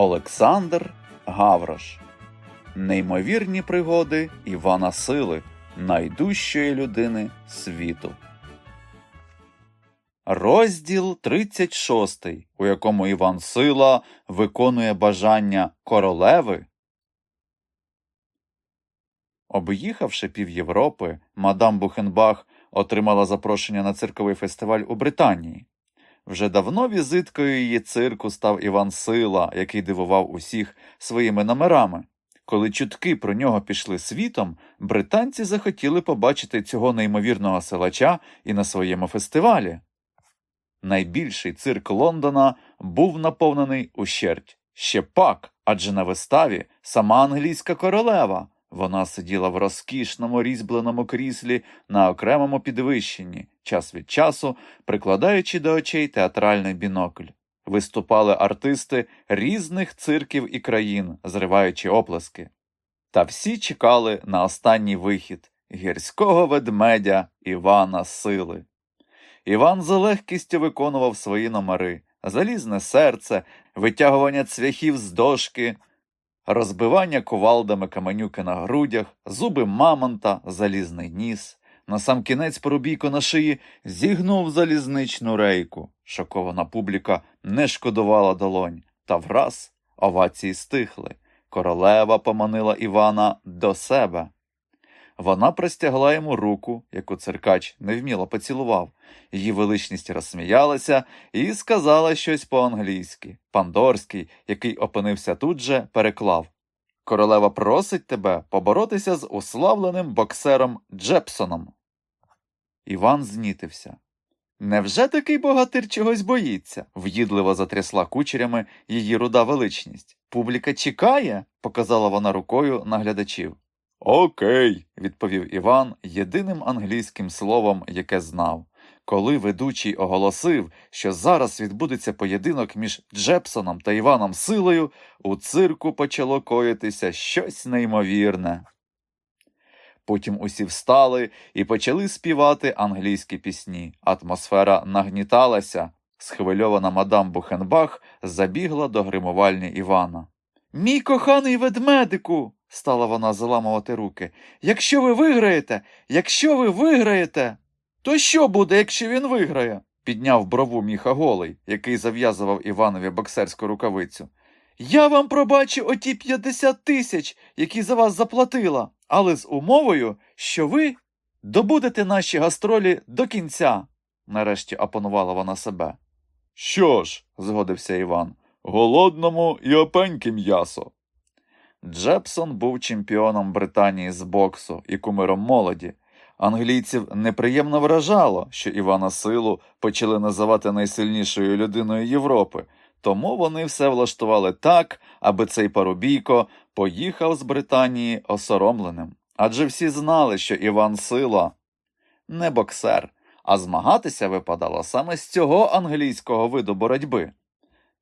Олександр Гаврош. Неймовірні пригоди Івана Сили, найдужчої людини світу. Розділ 36, у якому Іван Сила виконує бажання королеви. Об'їхавши пів Європи, мадам Бухенбах отримала запрошення на цирковий фестиваль у Британії. Вже давно візиткою її цирку став Іван Сила, який дивував усіх своїми номерами. Коли чутки про нього пішли світом, британці захотіли побачити цього неймовірного силача і на своєму фестивалі. Найбільший цирк Лондона був наповнений ущерть. Ще пак, адже на виставі сама англійська королева. Вона сиділа в розкішному різьбленому кріслі на окремому підвищенні, час від часу прикладаючи до очей театральний бінокль. Виступали артисти різних цирків і країн, зриваючи оплески. Та всі чекали на останній вихід гірського ведмедя Івана Сили. Іван за легкістю виконував свої номери, залізне серце, витягування цвяхів з дошки розбивання кувалдами каменюки на грудях, зуби мамонта, залізний ніс. Насамкінець пробійку на шиї зігнув залізничну рейку. Шокована публіка не шкодувала долонь, та враз овації стихли. Королева поманила Івана до себе. Вона простягла йому руку, яку циркач невміло поцілував. Її величність розсміялася і сказала щось по-англійськи. Пандорський, який опинився тут же, переклав Королева просить тебе поборотися з уславленим боксером Джепсоном. Іван знітився. Невже такий богатир чогось боїться? в'їдливо затрясла кучерями її руда величність. Публіка чекає, показала вона рукою на глядачів. Окей, відповів Іван єдиним англійським словом, яке знав. Коли ведучий оголосив, що зараз відбудеться поєдинок між Джепсоном та Іваном Силою, у цирку почало коїтися щось неймовірне. Потім усі встали і почали співати англійські пісні. Атмосфера нагніталася. Схвильована мадам Бухенбах забігла до гримувальні Івана. Мій коханий ведмедику, стала вона заламувати руки. Якщо ви виграєте, якщо ви виграєте, то що буде, якщо він виграє? підняв брову міха голий, який зав'язував Іванові боксерську рукавицю. Я вам пробачу оті 50 тисяч, які за вас заплатила, але з умовою, що ви добудете наші гастролі до кінця, нарешті опанувала вона себе. Що ж, згодився Іван, голодному і опеньки м'ясо. Джепсон був чемпіоном Британії з боксу і кумиром молоді. Англійців неприємно вражало, що Івана Силу почали називати найсильнішою людиною Європи, тому вони все влаштували так, аби цей парубійко поїхав з Британії осоромленим. Адже всі знали, що Іван Сила не боксер, а змагатися випадало саме з цього англійського виду боротьби.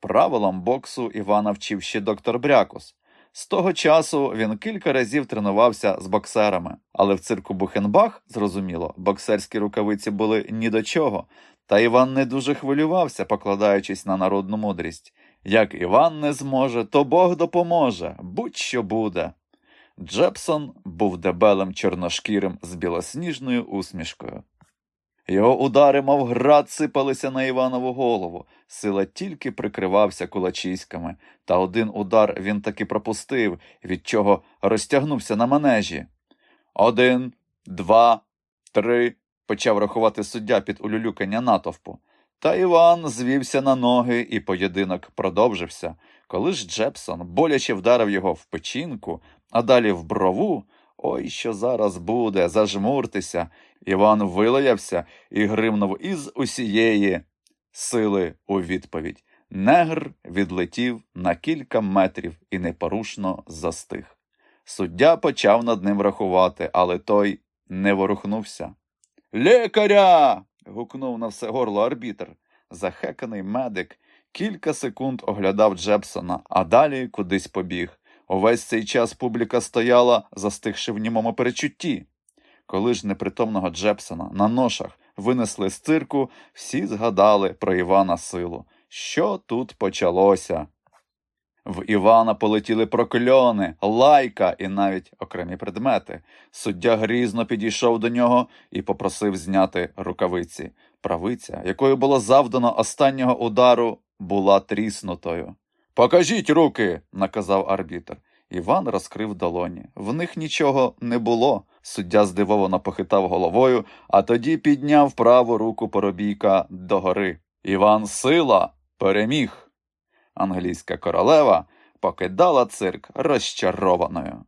Правилам боксу Івана вчив ще доктор Брякус. З того часу він кілька разів тренувався з боксерами, але в цирку Бухенбах, зрозуміло, боксерські рукавиці були ні до чого, та Іван не дуже хвилювався, покладаючись на народну мудрість. Як Іван не зможе, то Бог допоможе, будь-що буде. Джепсон був дебелим чорношкірим з білосніжною усмішкою. Його удари, мов град, сипалися на Іванову голову. Сила тільки прикривався кулачиськами, та один удар він таки пропустив, від чого розтягнувся на манежі. Один, два, три. почав рахувати суддя під улюлюкання натовпу. Та Іван звівся на ноги, і поєдинок продовжився. Коли ж Джепсон боляче вдарив його в печінку, а далі в брову. Ой, що зараз буде, зажмуртеся. Іван вилаявся і гримнув із усієї сили у відповідь. Негр відлетів на кілька метрів і непорушно застиг. Суддя почав над ним рахувати, але той не ворухнувся. Лікаря. гукнув на все горло арбітр. Захеканий медик кілька секунд оглядав Джепсона, а далі кудись побіг. Увесь цей час публіка стояла, застигши в німому перечутті. Коли ж непритомного Джепсона на ношах винесли з цирку, всі згадали про Івана Силу. Що тут почалося? В Івана полетіли прокльони, лайка і навіть окремі предмети. Суддя грізно підійшов до нього і попросив зняти рукавиці. Правиця, якою було завдано останнього удару, була тріснутою. Покажіть руки, наказав арбітр. Іван розкрив долоні. В них нічого не було. Суддя здивовано похитав головою, а тоді підняв праву руку поробійка догори. Іван сила переміг. Англійська королева покидала цирк розчарованою.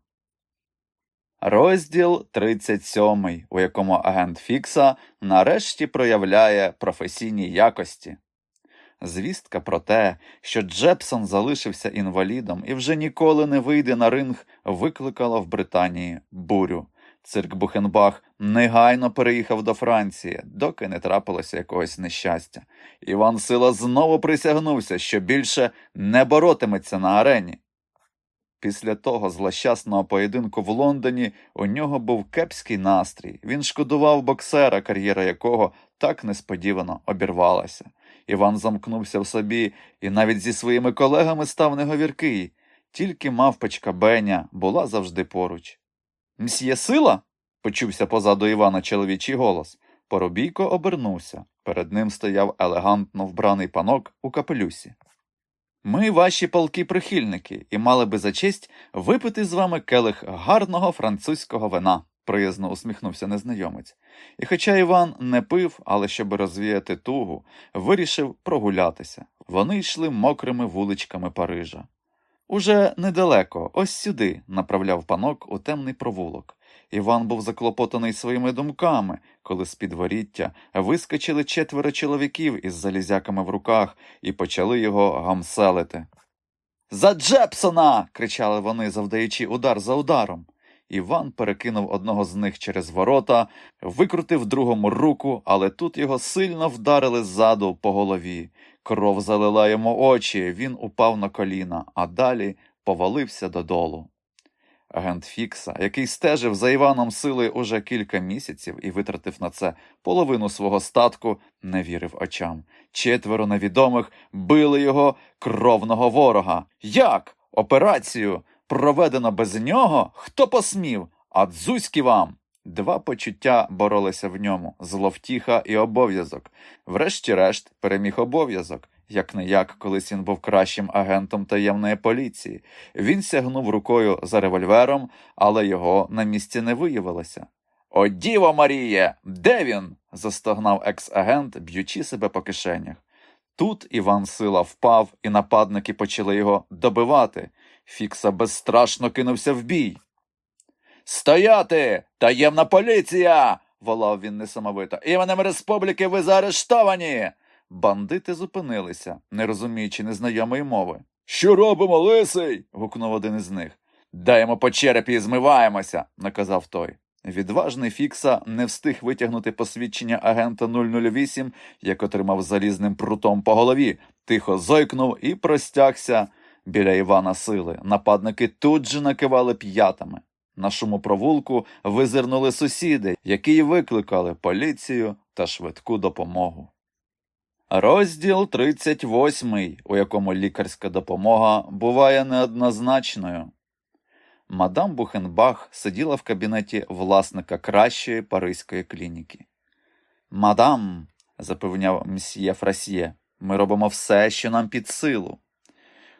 Розділ 37, у якому агент Фікса нарешті проявляє професійні якості. Звістка про те, що Джепсон залишився інвалідом і вже ніколи не вийде на ринг, викликала в Британії бурю. Цирк Бухенбах негайно переїхав до Франції, доки не трапилося якогось нещастя. Іван Сила знову присягнувся, що більше не боротиметься на арені. Після того злощасного поєдинку в Лондоні у нього був кепський настрій. Він шкодував боксера, кар'єра якого так несподівано обірвалася. Іван замкнувся в собі і навіть зі своїми колегами став неговіркий. Тільки мавпочка Беня була завжди поруч. Мсьє сила? почувся позаду Івана чоловічий голос. Поробійко обернувся. Перед ним стояв елегантно вбраний панок у капелюсі. Ми ваші палки прихильники, і мали би за честь випити з вами келих гарного французького вина, приязно усміхнувся незнайомець. І хоча Іван не пив, але щоб розвіяти тугу, вирішив прогулятися. Вони йшли мокрими вуличками Парижа. Уже недалеко, ось сюди, направляв панок у темний провулок. Іван був заклопотаний своїми думками, коли з підворіття вискочили четверо чоловіків із залізяками в руках і почали його гамселити. За Джепсона. кричали вони, завдаючи удар за ударом. Іван перекинув одного з них через ворота, викрутив другому руку, але тут його сильно вдарили ззаду по голові. Кров залила йому очі, він упав на коліна, а далі повалився додолу. Агент Фікса, який стежив за Іваном сили уже кілька місяців і витратив на це половину свого статку, не вірив очам. Четверо невідомих били його кровного ворога. Як? Операцію проведено без нього? Хто посмів? А дзузьки вам! Два почуття боролися в ньому зловтіха і обов'язок. Врешті-решт переміг обов'язок. Як не як, колись він був кращим агентом таємної поліції. Він сягнув рукою за револьвером, але його на місці не виявилося. О, Діво Маріє! Де він? застогнав екс-агент, б'ючи себе по кишенях. Тут Іван Сила впав, і нападники почали його добивати. Фікса безстрашно кинувся в бій. Стояти! Таємна поліція! волав він несамовито. Іменем республіки ви заарештовані. Бандити зупинилися, не розуміючи незнайомої мови. Що робимо, лисий? гукнув один із них. Даємо по черепі і змиваємося, наказав той. Відважний Фікса не встиг витягнути посвідчення агента 008, як отримав залізним прутом по голові, тихо зойкнув і простягся біля Івана сили. Нападники тут же накивали п'ятами. На шуму провулку визирнули сусіди, які й викликали поліцію та швидку допомогу. Розділ 38, у якому лікарська допомога буває неоднозначною. Мадам Бухенбах сиділа в кабінеті власника кращої паризької клініки. Мадам, запевняв мсьє Фрасьє, ми робимо все, що нам під силу.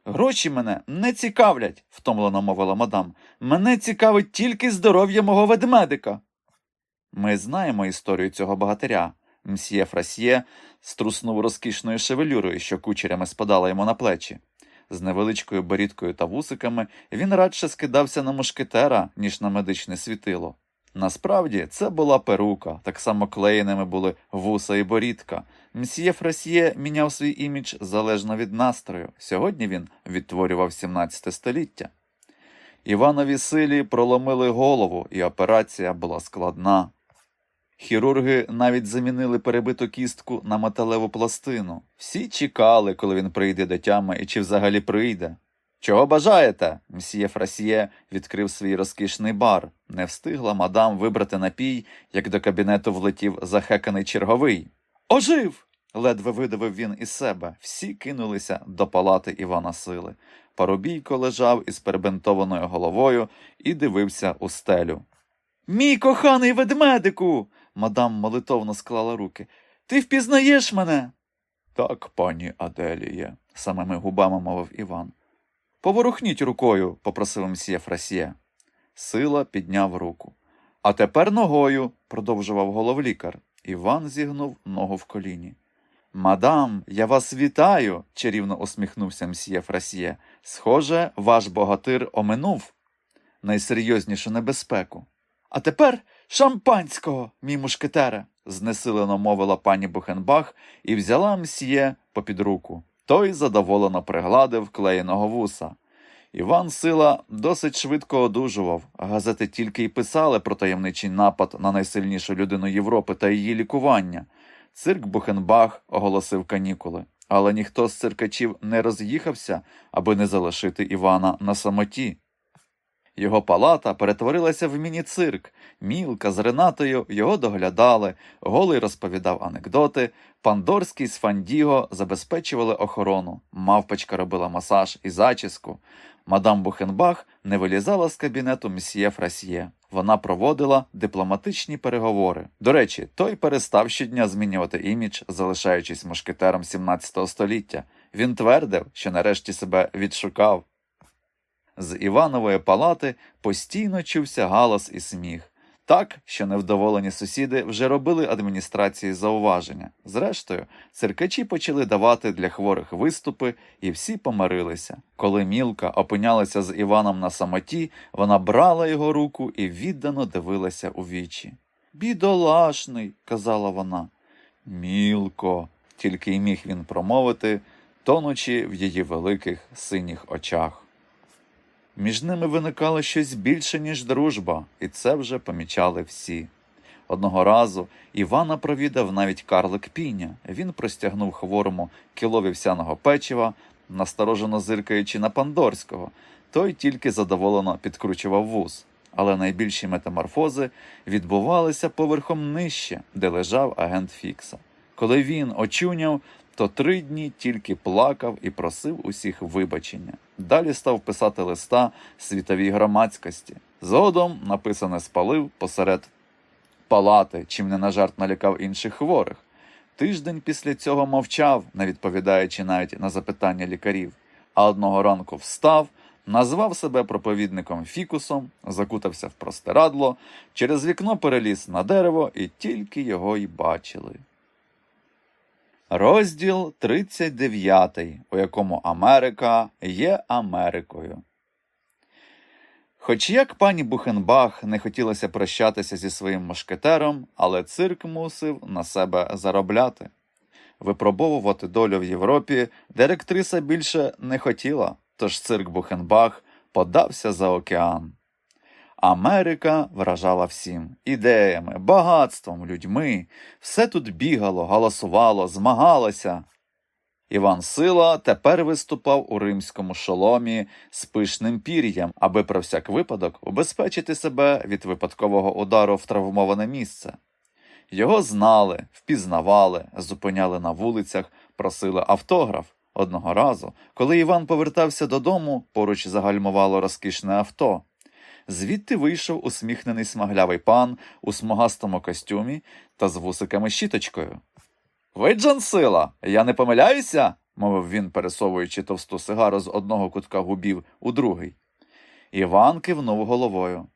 Гроші мене не цікавлять, втомлено мовила мадам. Мене цікавить тільки здоров'я мого ведмедика. Ми знаємо історію цього богатиря. Мсьє Фрасьє струснув розкішною шевелюрою, що кучерями спадала йому на плечі. З невеличкою борідкою та вусиками він радше скидався на мушкетера, ніж на медичне світило. Насправді це була перука, так само клеєними були вуса і борідка. Мсьє Фрасьє міняв свій імідж залежно від настрою. Сьогодні він відтворював 17 століття. Іванові силі проломили голову, і операція була складна. Хірурги навіть замінили перебиту кістку на металеву пластину. Всі чекали, коли він прийде до тями і чи взагалі прийде. Чого бажаєте? Мсьє Фрасьє відкрив свій розкішний бар. Не встигла мадам вибрати напій, як до кабінету влетів захеканий черговий. Ожив. ледве видавив він із себе. Всі кинулися до палати Івана Сили. Парубійко лежав із перебинтованою головою і дивився у стелю. Мій коханий ведмедику. мадам молитовно склала руки. Ти впізнаєш мене? Так, пані Аделіє, самими губами мовив Іван. Поворухніть рукою, попросив мсьє Фрасьє. Сила підняв руку. А тепер ногою, продовжував головлікар. Іван зігнув ногу в коліні. Мадам, я вас вітаю, чарівно усміхнувся мсьє Фрасьє. Схоже, ваш богатир оминув найсерйознішу небезпеку. А тепер шампанського, мій мушкетере, знесилено мовила пані Бухенбах і взяла мсьє попід руку. Той задоволено пригладив клеєного вуса. Іван Сила досить швидко одужував. Газети тільки й писали про таємничий напад на найсильнішу людину Європи та її лікування. Цирк Бухенбах оголосив канікули, але ніхто з циркачів не роз'їхався, аби не залишити Івана на самоті. Його палата перетворилася в міні-цирк. Мілка з Ренатою його доглядали, голий розповідав анекдоти, Пандорський з Фандіго забезпечували охорону, мавпочка робила масаж і зачіску. Мадам Бухенбах не вилізала з кабінету мсьє Фрасьє. Вона проводила дипломатичні переговори. До речі, той перестав щодня змінювати імідж, залишаючись мушкетером 17 століття. Він твердив, що нарешті себе відшукав. З Іванової палати постійно чувся галас і сміх. Так, що невдоволені сусіди вже робили адміністрації зауваження. Зрештою, циркачі почали давати для хворих виступи, і всі помирилися. Коли Мілка опинялася з Іваном на самоті, вона брала його руку і віддано дивилася у вічі. Бідолашний, казала вона. Мілко, тільки й міг він промовити, тонучи в її великих синіх очах. Між ними виникало щось більше, ніж дружба, і це вже помічали всі. Одного разу Івана провідав навіть карлик піня. Він простягнув хворому кіло вівсяного печива, насторожено зиркаючи на Пандорського, той тільки задоволено підкручував вуз. Але найбільші метаморфози відбувалися поверхом нижче, де лежав агент Фікса. Коли він очуняв, то три дні тільки плакав і просив усіх вибачення. Далі став писати листа світовій громадськості. Згодом написане спалив посеред палати, чим не на жарт налякав інших хворих. Тиждень після цього мовчав, не відповідаючи навіть на запитання лікарів, а одного ранку встав, назвав себе проповідником фікусом, закутався в простирадло, через вікно переліз на дерево і тільки його й бачили. Розділ 39, у якому Америка є Америкою. Хоч як пані Бухенбах не хотілося прощатися зі своїм мушкетером, але цирк мусив на себе заробляти. Випробовувати долю в Європі директриса більше не хотіла, тож цирк Бухенбах подався за океан. Америка вражала всім ідеями, багатством, людьми. Все тут бігало, галасувало, змагалося. Іван Сила тепер виступав у римському шоломі з пишним пір'ям, аби про всяк випадок убезпечити себе від випадкового удару в травмоване місце. Його знали, впізнавали, зупиняли на вулицях, просили автограф. Одного разу, коли Іван повертався додому, поруч загальмувало розкішне авто. Звідти вийшов усміхнений смаглявий пан у смугастому костюмі та з вусиками щіточкою. Ви Джан Сила, я не помиляюся, мовив він, пересовуючи товсту сигару з одного кутка губів у другий. Іван кивнув головою.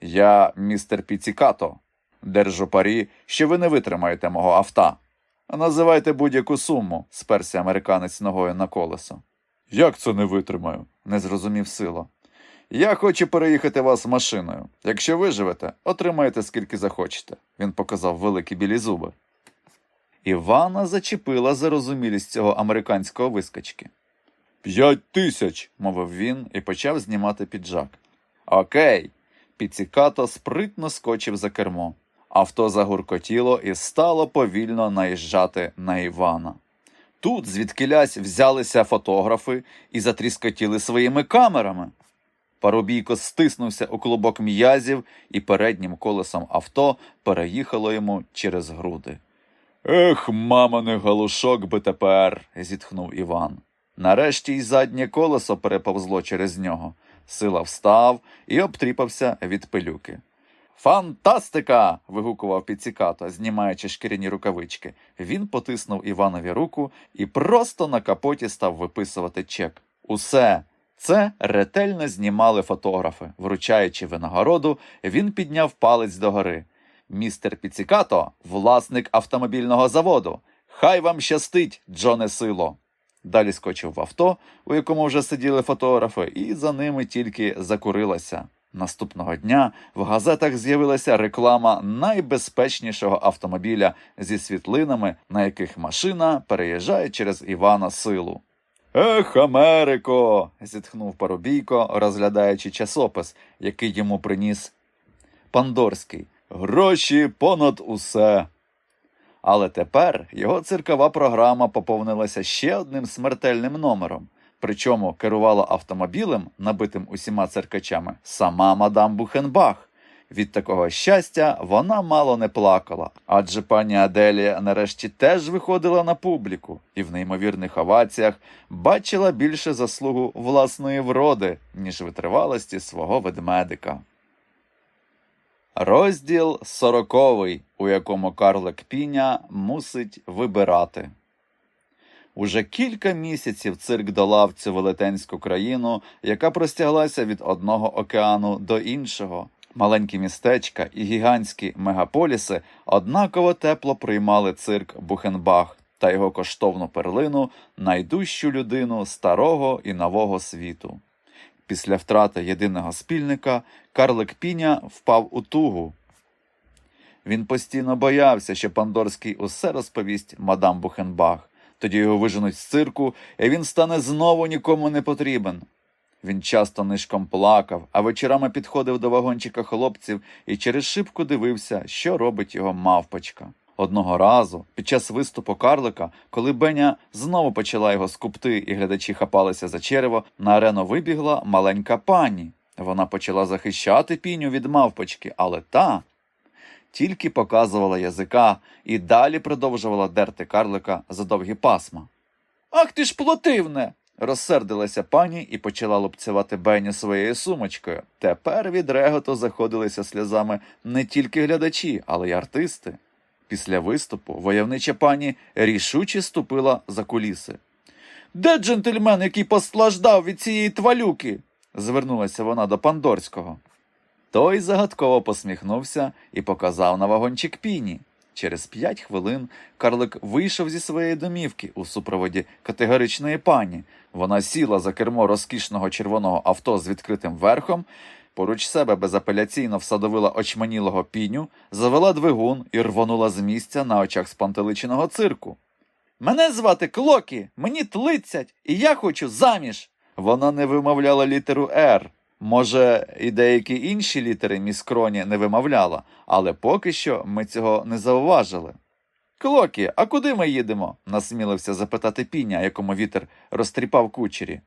Я містер Піцікато. Держу парі, що ви не витримаєте мого авто. Називайте будь-яку суму, сперся американець ногою на колесо. Як це не витримаю? не зрозумів сила. Я хочу переїхати вас машиною. Якщо виживете, отримаєте скільки захочете, він показав великі білі зуби. Івана зачепила зарозумілість цього американського вискочки. П'ять тисяч, мовив він і почав знімати піджак. Окей. Піцікато спритно скочив за кермо. Авто загуркотіло і стало повільно наїжджати на Івана. Тут, звідкилясь, взялися фотографи і затріскотіли своїми камерами. Парубійко стиснувся у клубок м'язів і переднім колесом авто переїхало йому через груди. Ех, маманий галушок би тепер, зітхнув Іван. Нарешті й заднє колесо переповзло через нього. Сила встав і обтріпався від пилюки. Фантастика. вигукував Піцікато, знімаючи шкіряні рукавички. Він потиснув Іванові руку і просто на капоті став виписувати чек. Усе це ретельно знімали фотографи. Вручаючи винагороду, він підняв палець догори. Містер Піцікато, власник автомобільного заводу. Хай вам щастить, Джоне Сило. Далі скочив в авто, у якому вже сиділи фотографи, і за ними тільки закурилася. Наступного дня в газетах з'явилася реклама найбезпечнішого автомобіля зі світлинами, на яких машина переїжджає через Івана Силу. Ех, Америко. зітхнув Парубійко, розглядаючи часопис, який йому приніс Пандорський. Гроші понад усе. Але тепер його циркова програма поповнилася ще одним смертельним номером. Причому керувала автомобілем, набитим усіма циркачами, сама мадам Бухенбах. Від такого щастя вона мало не плакала, адже пані Аделія нарешті теж виходила на публіку і в неймовірних оваціях бачила більше заслугу власної вроди, ніж витривалості свого ведмедика. Розділ сороковий, у якому Карлик Піня мусить вибирати. Уже кілька місяців цирк долав цю велетенську країну, яка простяглася від одного океану до іншого. Маленькі містечка і гігантські мегаполіси однаково тепло приймали цирк Бухенбах та його коштовну перлину, найдужчу людину старого і нового світу. Після втрати єдиного спільника Карлик Піня впав у тугу. Він постійно боявся, що Пандорський усе розповість мадам Бухенбах. Тоді його виженуть з цирку, і він стане знову нікому не потрібен. Він часто нишком плакав, а вечорами підходив до вагончика хлопців і через шибку дивився, що робить його мавпочка. Одного разу, під час виступу карлика, коли Беня знову почала його скупти, і глядачі хапалися за черево, на арену вибігла маленька пані. Вона почала захищати піню від мавпочки, але та тільки показувала язика і далі продовжувала дерти карлика за довгі пасма. Ах ти ж плотивне! Розсердилася пані і почала лупцювати Беню своєю сумочкою. Тепер від реготу заходилися сльозами не тільки глядачі, але й артисти. Після виступу войовнича пані рішуче ступила за куліси. Де джентльмен, який постраждав від цієї твалюки? звернулася вона до Пандорського. Той загадково посміхнувся і показав на вагончик піні. Через п'ять хвилин Карлик вийшов зі своєї домівки у супроводі категоричної пані. Вона сіла за кермо розкішного червоного авто з відкритим верхом, поруч себе безапеляційно всадовила очманілого піню, завела двигун і рвонула з місця на очах спантеличеного цирку. Мене звати Клокі, мені тлицять, і я хочу заміж. Вона не вимовляла літеру Р. Може, і деякі інші літери міскроні не вимовляла, але поки що ми цього не зауважили. Клокі, а куди ми їдемо? насмілився запитати піня, якому вітер розтріпав кучері.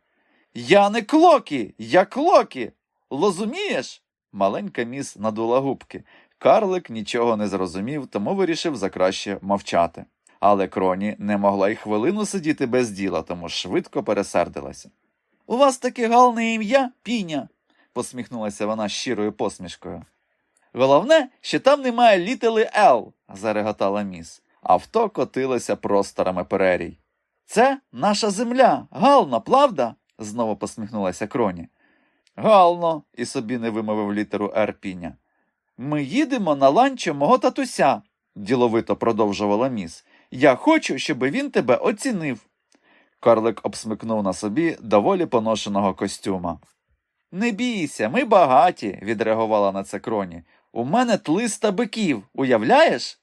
Я не клокі, я клокі. Лозумієш? Маленька міс надула губки. Карлик нічого не зрозумів, тому вирішив за краще мовчати. Але кроні не могла й хвилину сидіти без діла, тому швидко пересердилася. У вас таке галне ім'я, піня, посміхнулася вона щирою посмішкою. Головне, що там немає літери Л, зареготала міс. Авто котилося просторами перерій. Це наша земля, гално, правда? знову посміхнулася кроні. Гално, і собі не вимовив літеру Р піня. Ми їдемо на ланчо мого татуся, діловито продовжувала міс. Я хочу, щоб він тебе оцінив. Карлик обсмикнув на собі доволі поношеного костюма. Не бійся, ми багаті, відреагувала на це кроні. У мене тлиста биків, уявляєш?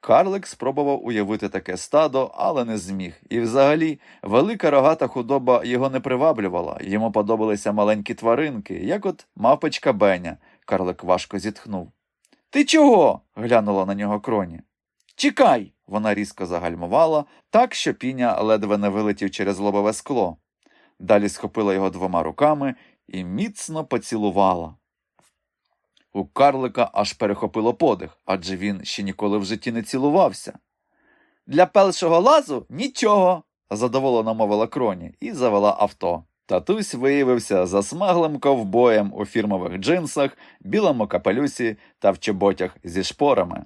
Карлик спробував уявити таке стадо, але не зміг. І взагалі велика рогата худоба його не приваблювала, йому подобалися маленькі тваринки, як от мавпочка Беня. Карлик важко зітхнув. Ти чого? глянула на нього кроні. Чекай. Вона різко загальмувала, так що піня ледве не вилетів через лобове скло. Далі схопила його двома руками і міцно поцілувала. У карлика аж перехопило подих, адже він ще ніколи в житті не цілувався. Для першого лазу нічого, задоволено мовила кроні і завела авто. Татусь виявився засмаглим ковбоєм у фірмових джинсах, білому капелюсі та в чоботях зі шпорами.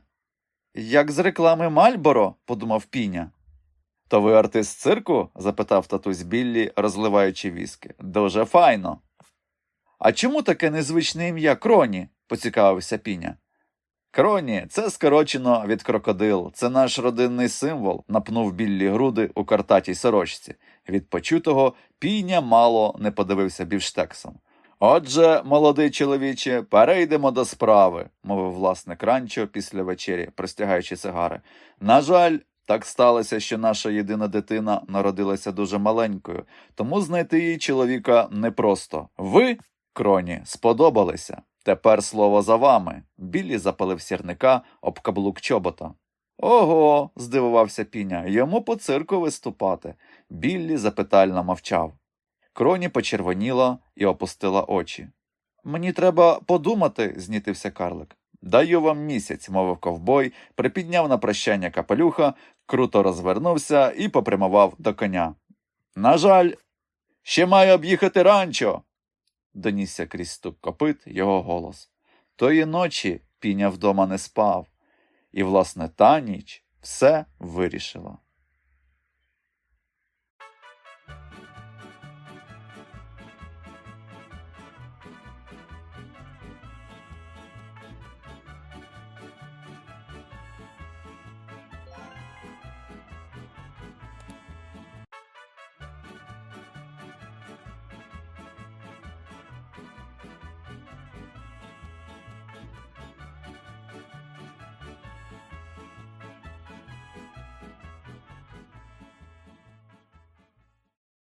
Як з реклами Мальборо, подумав піня. То ви артист цирку? запитав татусь Біллі, розливаючи віски. Дуже файно. А чому таке незвичне ім'я Кроні? поцікавився піня. Кроні, це скорочено від крокодил, це наш родинний символ, напнув біллі груди у картатій сорочці. Від почутого піня мало не подивився бівштексом. Отже, молодий чоловіче, перейдемо до справи, мовив власник ранчо після вечері, простягаючи сигари. На жаль, так сталося, що наша єдина дитина народилася дуже маленькою, тому знайти її чоловіка непросто. Ви, кроні, сподобалися. Тепер слово за вами. Біллі запалив сірника об каблук чобота. Ого, здивувався піня, йому по цирку виступати. Біллі запитально мовчав. Кроні почервоніла і опустила очі. Мені треба подумати, знітився карлик. Даю вам місяць, мовив ковбой, припідняв на прощання капелюха, круто розвернувся і попрямував до коня. На жаль, ще маю об'їхати ранчо. Донісся крізь стук копит його голос. Тої ночі піня вдома не спав, і, власне, та ніч все вирішила.